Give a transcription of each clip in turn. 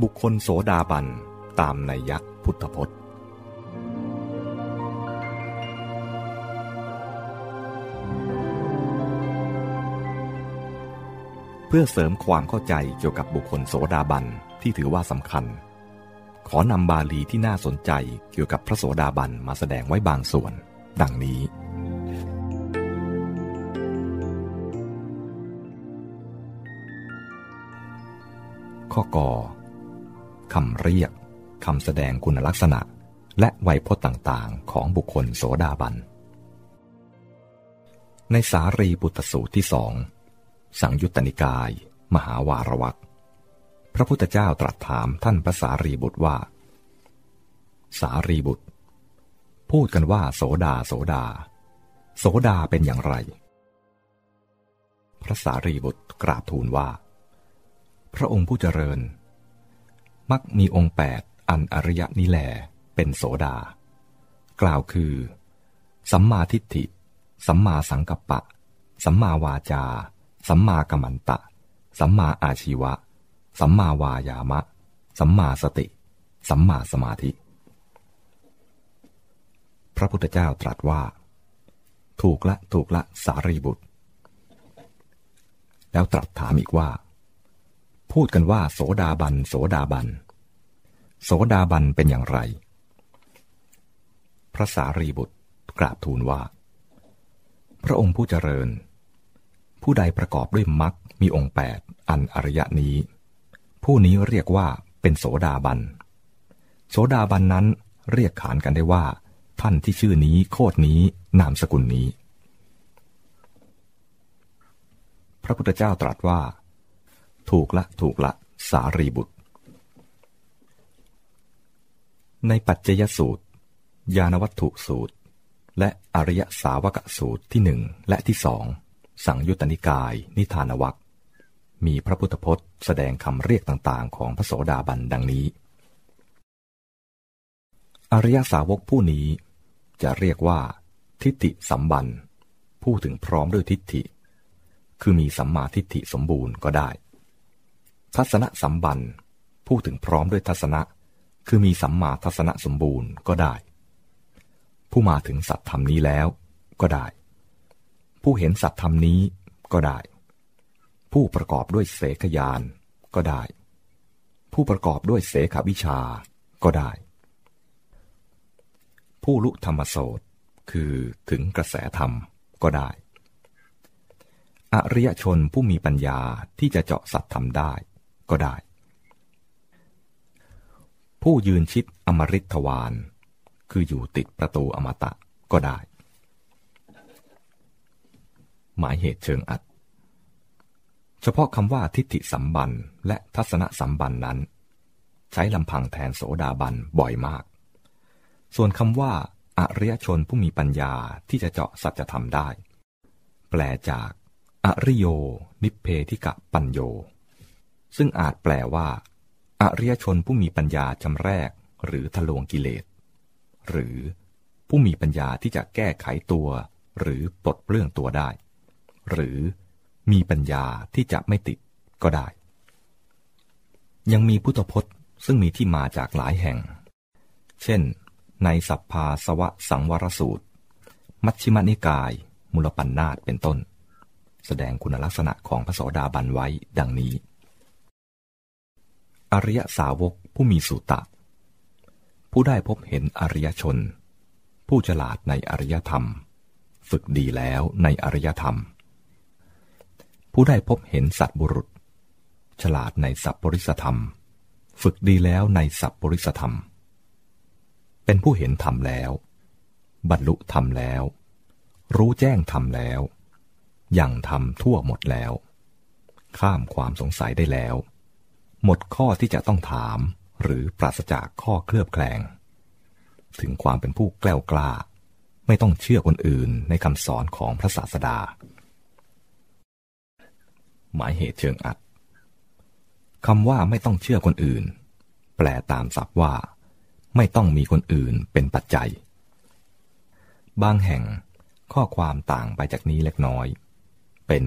บุคคลโสดาบันตามนัยยะพุทธพจน์ เพื่อเสริมความเข้าใจเกี่ยวกับบุคคลโสดาบันที่ถือว่าสำคัญ ขอนำบาลีที่น่าสนใจเกี่ยวกับพระโสดาบันมาแสดงไว้บางส่วน ดังนี้ข้อกอ คำเรียกคำแสดงคุณลักษณะ และไวยพจน์ต่างๆ ของบุคคลโสดาบัน ในสารีบุตรสูตรที่สอง สังยุตตนิกาย มหาวารวักพระพุทธเจ้าตรัสถามท่านพระสารีบุตรว่า สารีบุตร พูดกันว่าโสดาโสดา โสดาเป็นอย่างไร พระสารีบุตรกราบทูลว่า พระองค์ผู้เจริญ มักมีองค์แปดอันอริยนิแลเป็นโสดา กล่าวคือ สัมมาทิฏฐิ สัมมาสังกัปปะ สัมมาวาจา สัมมากัมมันตะ สัมมาอาชีวะ สัมมาวายามะ สัมมาสติ สัมมาสมาธิ พระพุทธเจ้าตรัสว่า ถูกละถูกละสารีบุตร แล้วตรัสถามอีกว่า พูดกันว่า โสดาบัน โสดาบัน โสดาบันเป็นอย่างไร พระสารีบุตรกราบทูลว่า พระองค์ผู้เจริญ ผู้ใดประกอบด้วยมรรคมีองค์แปดอันอริยะนี้ ผู้นี้เรียกว่าเป็นโสดาบัน โสดาบันนั้นเรียกขานกันได้ว่า ท่านที่ชื่อนี้โคดนี้นามสกุลนี้ พระพุทธเจ้าตรัสว่า ถูกละถูกละ สารีบุตร ในปัจจยสูตร ยานวัตถุสูตร และอริยสาวกสูตรที่หนึ่งและที่สองสังยุตตนิกาย นิทานวัคมีพระพุทธพจน์แสดงคำเรียกต่างๆ ของพระโสดาบันดังนี้ อริยสาวกผู้นี้จะเรียกว่า ทิฏฐิสัมบันผู้ถึงพร้อมด้วยทิฏฐิ คือมีสัมมาทิฏฐิสมบูรณ์ก็ได้ ทัศนสัมบันผู้ถึงพร้อมด้วยทัศนะ คือมีสัมมาทัศนะสมบูรณ์ก็ได้ ผู้มาถึงสัตธรรมนี้แล้วก็ได้ ผู้เห็นสัตธรรมนี้ก็ได้ ผู้ประกอบด้วยเสขยานก็ได้ ผู้ประกอบด้วยเสขวิชาก็ได้ ผู้ลุธรรมโสตคือถึงกระแสธรรมก็ได้ อริยชนผู้มีปัญญาที่จะเจาะสัตธรรมได้ ก็ได้ ผู้ยืนชิดอมริทวาน คืออยู่ติดประตูอมตะก็ได้ หมายเหตุเชิงอัด เฉพาะคำว่าทิฏฐิสัมบันและทัศนสัมบันนั้น ใช้ลำพังแทนโสดาบันบ่อยมาก ส่วนคำว่าอริยชนผู้มีปัญญาที่จะเจาะสัจธรรมได้ แปลจาก อริโย นิเพธิกะปัญโย ซึ่งอาจแปลว่า อริยชนผู้มีปัญญาจำแรก หรือทะลวงกิเลส หรือผู้มีปัญญาที่จะแก้ไขตัว หรือปลดเปลื้องตัวได้ หรือมีปัญญาที่จะไม่ติดก็ได้ ยังมีพุทธพจน์ซึ่งมีที่มาจากหลายแห่ง เช่น ในสัพพาสวะสังวรสูตร มัชฌิมนิกายมุลปันนาตเป็นต้น แสดงคุณลักษณะของพระโสดาบันไว้ดังนี้ อริยสาวกผู้มีสุตะ ผู้ได้พบเห็นอริยชน ผู้ฉลาดในอริยธรรม ฝึกดีแล้วในอริยธรรม ผู้ได้พบเห็นสัตบุรุษ ฉลาดในสัพปริสธรรม ฝึกดีแล้วในสัพปริสธรรม เป็นผู้เห็นธรรมแล้ว บรรลุธรรมแล้ว รู้แจ้งธรรมแล้วยังธรรมทั่วหมดแล้ว ข้ามความสงสัยได้แล้ว หมดข้อที่จะต้องถาม หรือปราศจากข้อเคลือบแคลง ถึงความเป็นผู้แกล้วกล้า ไม่ต้องเชื่อคนอื่นในคำสอนของพระศาสดา หมายเหตุเชิงอัดคำว่าไม่ต้องเชื่อคนอื่น แปลตามศัพท์ว่า ไม่ต้องมีคนอื่นเป็นปัจจัย บางแห่งข้อความต่างไปจากนี้เล็กน้อย เป็น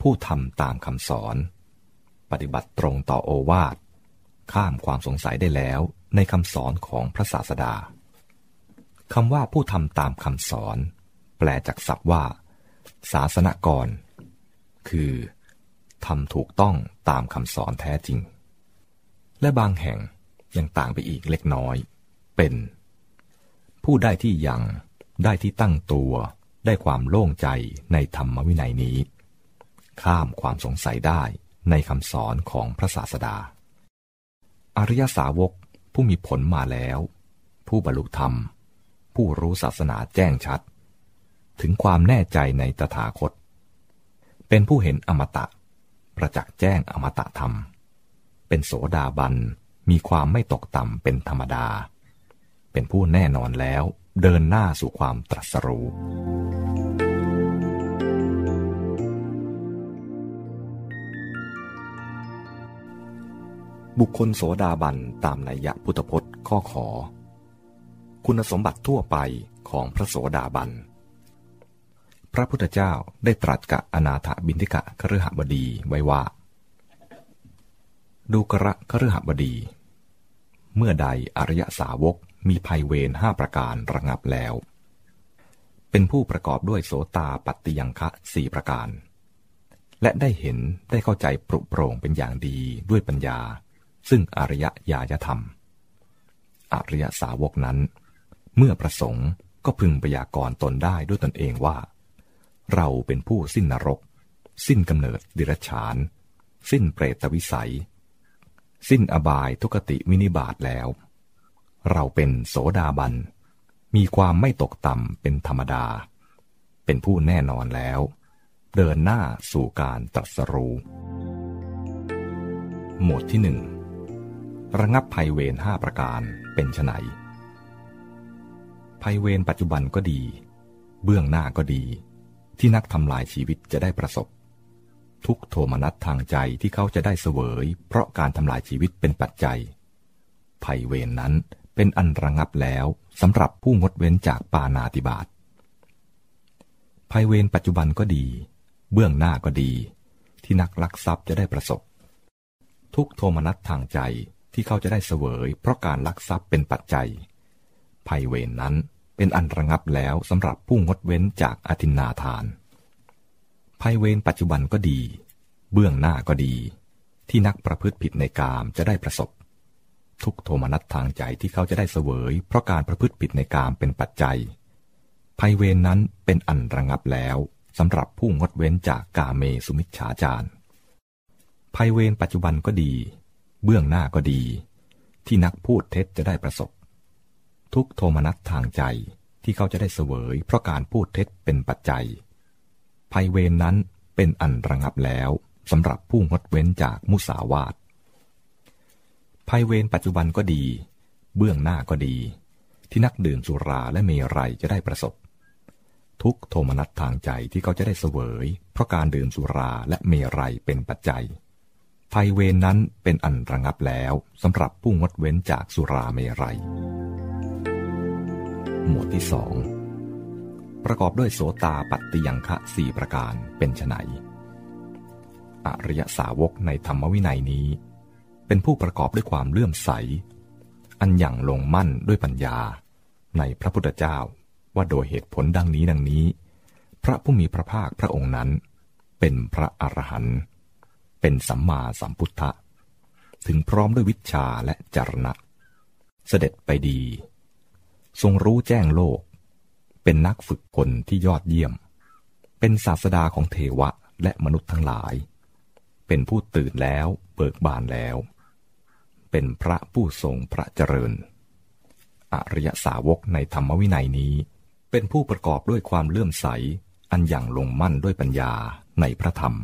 ผู้ทำตามคำสอน ปฏิบัติตรงต่อโอวาท ข้ามความสงสัยได้แล้วในคำสอนของพระศาสดาคำว่าผู้ทำตามคำสอน แปลจากศัพท์ว่า ศาสนกร คือทำถูกต้องตามคำสอนแท้จริง และบางแห่งยังต่างไปอีกเล็กน้อย เป็น ผู้ได้ที่ยังได้ที่ตั้งตัวได้ความโล่งใจในธรรมวินัยนี้ ข้ามความสงสัยได้ ในคำสอนของพระศาสดา อริยสาวกผู้มีผลมาแล้ว ผู้บรรลุธรรม ผู้รู้ศาสนาแจ้งชัด ถึงความแน่ใจในตถาคต เป็นผู้เห็นอมตะ ประจักษ์แจ้งอมตะธรรม เป็นโสดาบันมีความไม่ตกต่ำเป็นธรรมดา เป็นผู้แน่นอนแล้วเดินหน้าสู่ความตรัสรู้ บุคคลโสดาบันตามนัยยะพุทธพจน์ข้อขอ คุณสมบัติทั่วไปของพระโสดาบัน พระพุทธเจ้าได้ตรัสกับอนาถบินทิกะคฤหบดีไว้ว่า ดูกระคฤหบดี เมื่อใดอริยสาวกมีภัยเวรห้าประการระงับแล้ว เป็นผู้ประกอบด้วยโสตาปัตติยังคะสี่ประการและได้เห็นได้เข้าใจปรุโปร่งเป็นอย่างดีด้วยปัญญา ซึ่งอริยญาณธรรม อริยสาวกนั้น เมื่อประสงค์ก็พึงปยากรณ์ตนได้ด้วยตนเองว่า เราเป็นผู้สิ้นนรก สิ้นกำเนิดดิรัจฉาน สิ้นเปรตวิสัย สิ้นอบายทุกติวินิบาตแล้ว เราเป็นโสดาบัน มีความไม่ตกต่ำเป็นธรรมดา เป็นผู้แน่นอนแล้ว เดินหน้าสู่การตรัสรู้ หมวดที่หนึ่ง ระงับภัยเวรห้าประการเป็นไนภัยเวรปัจจุบันก็ดี เบื้องหน้าก็ดี ที่นักทำลายชีวิตจะได้ประสบ ทุกโทมนัสทางใจที่เขาจะได้เสวย เพราะการทำลายชีวิตเป็นปัจจัย ภัยเวรนนั้นเป็นอันระงับแล้วสำหรับผู้งดเว้นจากปานาติบาตภัยเวรปัจจุบันก็ดี เบื้องหน้าก็ดี ที่นักลักทรัพย์จะได้ประสบ ทุกโทมนัสทางใจ ที่เขาจะได้เสวย เพราะการลักทรัพย์เป็นปัจจัย ภัยเวรนนั้นเป็นอันระงับแล้วสำหรับผู้งดเว้นจากอธินาทาน ภัยเวรปัจจุบันก็ดี เบื้องหน้าก็ดี ที่นักประพฤติผิดในกามจะได้ประสบ ทุกโทมนัสทางใจที่เขาจะได้เสวย เพราะการประพฤติผิดในกามเป็นปัจจัย ภัยเวรนนั้นเป็นอันระงับแล้วสำหรับผู้งดเว้นจากกาเมสุมิชฌาจารภัยเวรปัจจุบันก็ดี เบื้องหน้าก็ดี ที่นักพูดเท็จจะได้ประสบ ทุกโทมนัสทางใจที่เขาจะได้เสวยเพราะการพูดเท็จเป็นปัจจัย ภัยเวรนนั้นเป็นอันระงับแล้วสำหรับผู้งดเว้นจากมุสาวาทภัยเวรปัจจุบันก็ดี เบื้องหน้าก็ดี ที่นักดื่มสุราและเมรัยจะได้ประสบ ทุกโทมนัสทางใจที่เขาจะได้เสวย เพราะการดื่มสุราและเมรัยเป็นปัจจัย ภัยเวรนั้นเป็นอันระงับแล้วสำหรับผู้งดเว้นจากสุราเมรัย หมวดที่สองประกอบด้วยโสตาปัตติยังคะสี่ประการเป็นไนอริยสาวกในธรรมวินัยนี้ เป็นผู้ประกอบด้วยความเลื่อมใส อันอย่างลงมั่นด้วยปัญญา ในพระพุทธเจ้าว่าโดยเหตุผลดังนี้ดังนี้ พระผู้มีพระภาคพระองค์นั้น เป็นพระอรหันต์ เป็นสัมมาสัมพุทธะ ถึงพร้อมด้วยวิชาและจรณะ เสด็จไปดี ทรงรู้แจ้งโลก เป็นนักฝึกคนที่ยอดเยี่ยม เป็นศาสดาของเทวะและมนุษย์ทั้งหลาย เป็นผู้ตื่นแล้วเบิกบานแล้ว เป็นพระผู้ทรงพระเจริญ อริยสาวกในธรรมวินัยนี้ เป็นผู้ประกอบด้วยความเลื่อมใสอันอย่างลงมั่นด้วยปัญญาในพระธรรม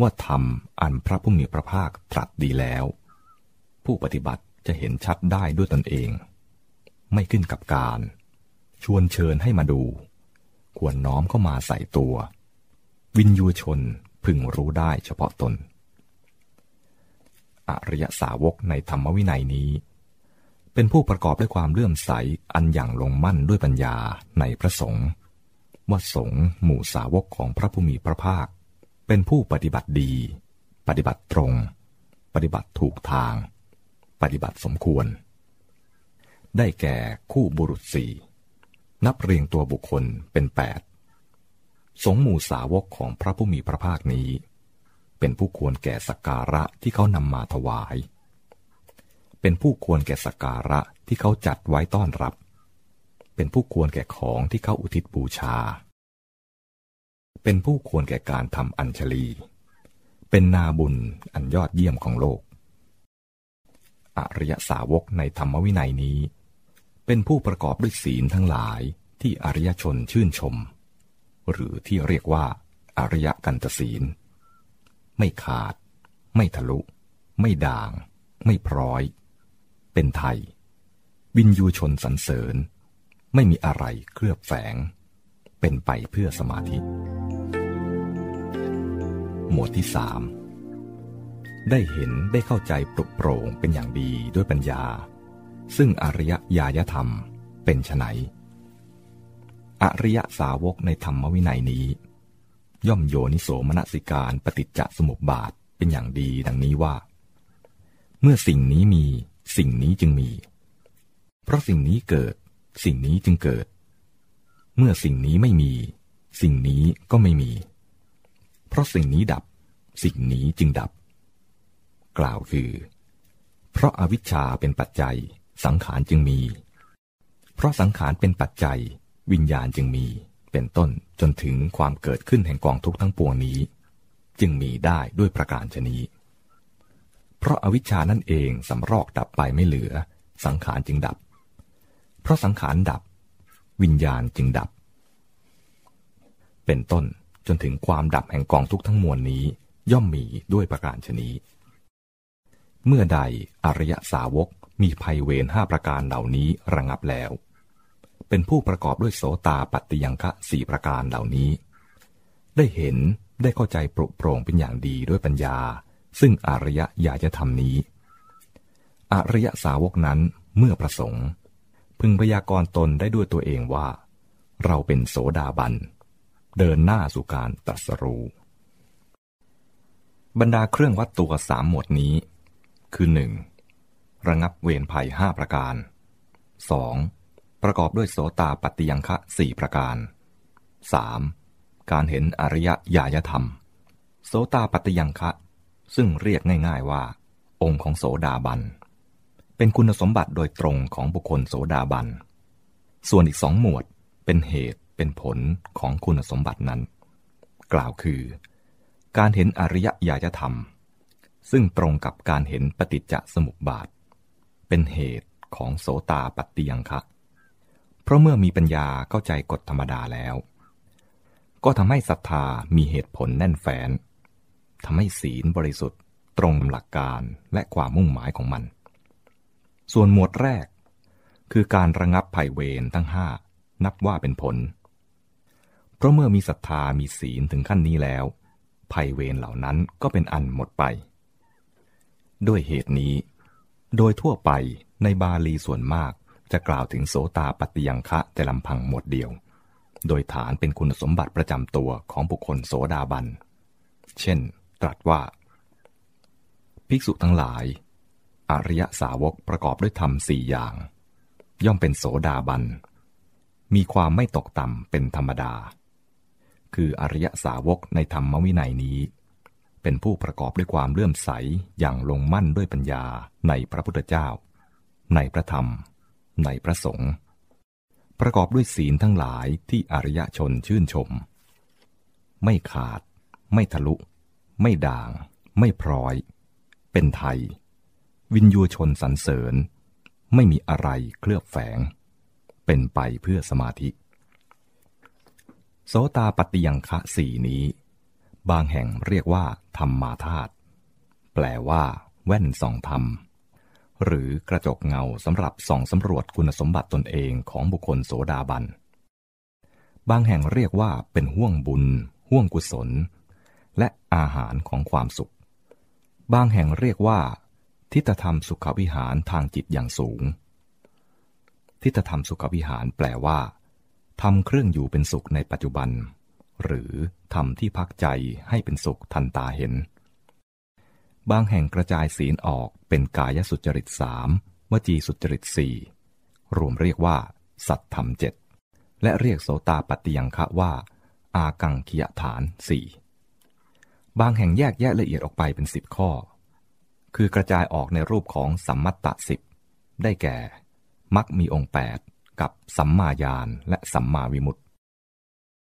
ว่าธรรมอันพระผู้มีพระภาคตรัสดีแล้ว ผู้ปฏิบัติจะเห็นชัดได้ด้วยตนเอง ไม่ขึ้นกับการ ชวนเชิญให้มาดู ควรน้อมเข้ามาใส่ตัว วินยูชนพึงรู้ได้เฉพาะตน อริยสาวกในธรรมวินัยนี้ เป็นผู้ประกอบด้วยความเลื่อมใสอันอย่างลงมั่นด้วยปัญญาในพระสงฆ์ว่าสงฆ์หมู่สาวกของพระผู้มีพระภาค เป็นผู้ปฏิบัติดี ปฏิบัติตรง ปฏิบัติถูกทาง ปฏิบัติสมควร ได้แก่คู่บุรุษสี่นับเรียงตัวบุคคลเป็นแปดสงหมู่สาวกของพระผู้มีพระภาคนี้ เป็นผู้ควรแก่สักการะที่เขานำมาถวาย เป็นผู้ควรแก่สักการะที่เขาจัดไว้ต้อนรับ เป็นผู้ควรแก่ของที่เขาอุทิศบูชา เป็นผู้ควรแก่การทำอัญชลี เป็นนาบุญอันยอดเยี่ยมของโลก อริยสาวกในธรรมวินัยนี้ เป็นผู้ประกอบด้วยศีลทั้งหลายที่อริยชนชื่นชม หรือที่เรียกว่า อริยกันตศีล ไม่ขาด ไม่ทะลุ ไม่ด่าง ไม่พร้อย เป็นไทย วินยูชนสรรเสริญ ไม่มีอะไรเคลือบแฝง เป็นไปเพื่อสมาธิ หมวดที่สามได้เห็นได้เข้าใจปลุกโปร่งเป็นอย่างดีด้วยปัญญา ซึ่งอริยญาณธรรมเป็นไฉนอริยสาวกในธรรมวินัยนี้ ย่อมโยนิโสมนสิการปฏิจจสมุปบาทเป็นอย่างดีดังนี้ว่า เมื่อสิ่งนี้มีสิ่งนี้จึงมี เพราะสิ่งนี้เกิด สิ่งนี้จึงเกิด เมื่อสิ่งนี้ไม่มี สิ่งนี้ก็ไม่มี เพราะสิ่งนี้ดับ สิ่งนี้จึงดับ กล่าวคือ เพราะอาวิชชาเป็นปัจจัย สังขารจึงมี เพราะสังขารเป็นปัจจัย วิญญาณจึงมี เป็นต้นจนถึงความเกิดขึ้นแห่งกองทุกข์ทั้งปวงนี้ จึงมีได้ด้วยประการชนี้ เพราะอาวิชชานั่นเองสำรอกดับไปไม่เหลือ สังขารจึงดับ เพราะสังขารดับ วิญญาณจึงดับ เป็นต้นจนถึงความดับแห่งกองทุกทั้งมวลนี้ย่อมมีด้วยประการชนี้ เมื่อใดอริยสาวกมีภัยเวรห้าประการเหล่านี้ระงับแล้ว เป็นผู้ประกอบด้วยโสตาปัตติยังคะสี่ประการเหล่านี้ ได้เห็นได้เข้าใจปรุโปร่งเป็นอย่างดีด้วยปัญญา ซึ่งอริยญาจะทำนี้ อริยสาวกนั้นเมื่อประสงค์ พึงพยากรณ์ตนได้ด้วยตัวเองว่า เราเป็นโสดาบัน เดินหน้าสู่การตรัสรู้บรรดาเครื่องวัดตัวสามหมวดนี้ คือหนึ่งระงับเวรภัยห้าประการ 2. ประกอบด้วยโสตาปัตติยังคะสี่ประการ 3. การเห็นอริยญาณธรรม โสตาปัตติยังคะ ซึ่งเรียกง่ายๆว่า องค์ของโสดาบัน เป็นคุณสมบัติโดยตรงของบุคคลโสดาบัน ส่วนอีกสองหมวดเป็นเหตุเป็นผลของคุณสมบัตินั้น กล่าวคือ การเห็นอริยญาณธรรม ซึ่งตรงกับการเห็นปฏิจจสมุปบาท เป็นเหตุของโสตาปัตติยังคะเพราะเมื่อมีปัญญาเข้าใจกฎธรรมดาแล้ว ก็ทำให้ศรัทธามีเหตุผลแน่นแฟ้นทำให้ศีลบริสุทธิ์ ตรงหลักการและความมุ่งหมายของมัน ส่วนหมวดแรก คือการระงับภัยเวรทั้งห้านับว่าเป็นผล เพราะเมื่อมีศรัทธามีศีลถึงขั้นนี้แล้ว ภัยเวรเหล่านั้นก็เป็นอันหมดไป ด้วยเหตุนี้ โดยทั่วไปในบาลีส่วนมากจะกล่าวถึงโสตาปฏิยังคะแต่ลำพังหมดเดียว โดยฐานเป็นคุณสมบัติประจำตัวของบุคคลโสดาบัน เช่น ตรัสว่า ภิกษุทั้งหลาย อริยสาวกประกอบด้วยธรรมสี่อย่าง ย่อมเป็นโสดาบัน มีความไม่ตกต่ำเป็นธรรมดา คืออริยสาวกในธรรมวินัยนี้ เป็นผู้ประกอบด้วยความเลื่อมใสอย่างลงมั่นด้วยปัญญาในพระพุทธเจ้า ในพระธรรม ในพระสงฆ์ประกอบด้วยศีลทั้งหลายที่อริยชนชื่นชม ไม่ขาด ไม่ทะลุ ไม่ด่าง ไม่พร้อย เป็นไทย วินยูชนสรรเสริญ ไม่มีอะไรเคลือบแฝง เป็นไปเพื่อสมาธิ โสตาปฏิยังคะสี่นี้ บางแห่งเรียกว่า ธรรมมาธาตุแปลว่า แว่นส่องธรรม หรือกระจกเงาสำหรับส่องสำรวจคุณสมบัติตนเองของบุคคลโสดาบัน บางแห่งเรียกว่าเป็นห่วงบุญ ห่วงกุศล และอาหารของความสุข บางแห่งเรียกว่า ทิฏฐธรรมสุขวิหารทางจิตอย่างสูง ทิฏฐธรรมสุขวิหารแปลว่าทำเครื่องอยู่เป็นสุขในปัจจุบัน หรือทำที่พักใจให้เป็นสุขทันตาเห็น บางแห่งกระจายศีลออกเป็นกายสุจริตสามวจีสุจริตสี่รวมเรียกว่า สัตธรรมเจ็ดและเรียกโสตาปฏิยังคะว่า อากังขียฐานสี่บางแห่งแยกแยะละเอียดออกไปเป็นสิบข้อ คือกระจายออกในรูปของสัมมัตตสิบได้แก่ มักมีองค์แปดกับสัมมาญาณและสัมมาวิมุตติ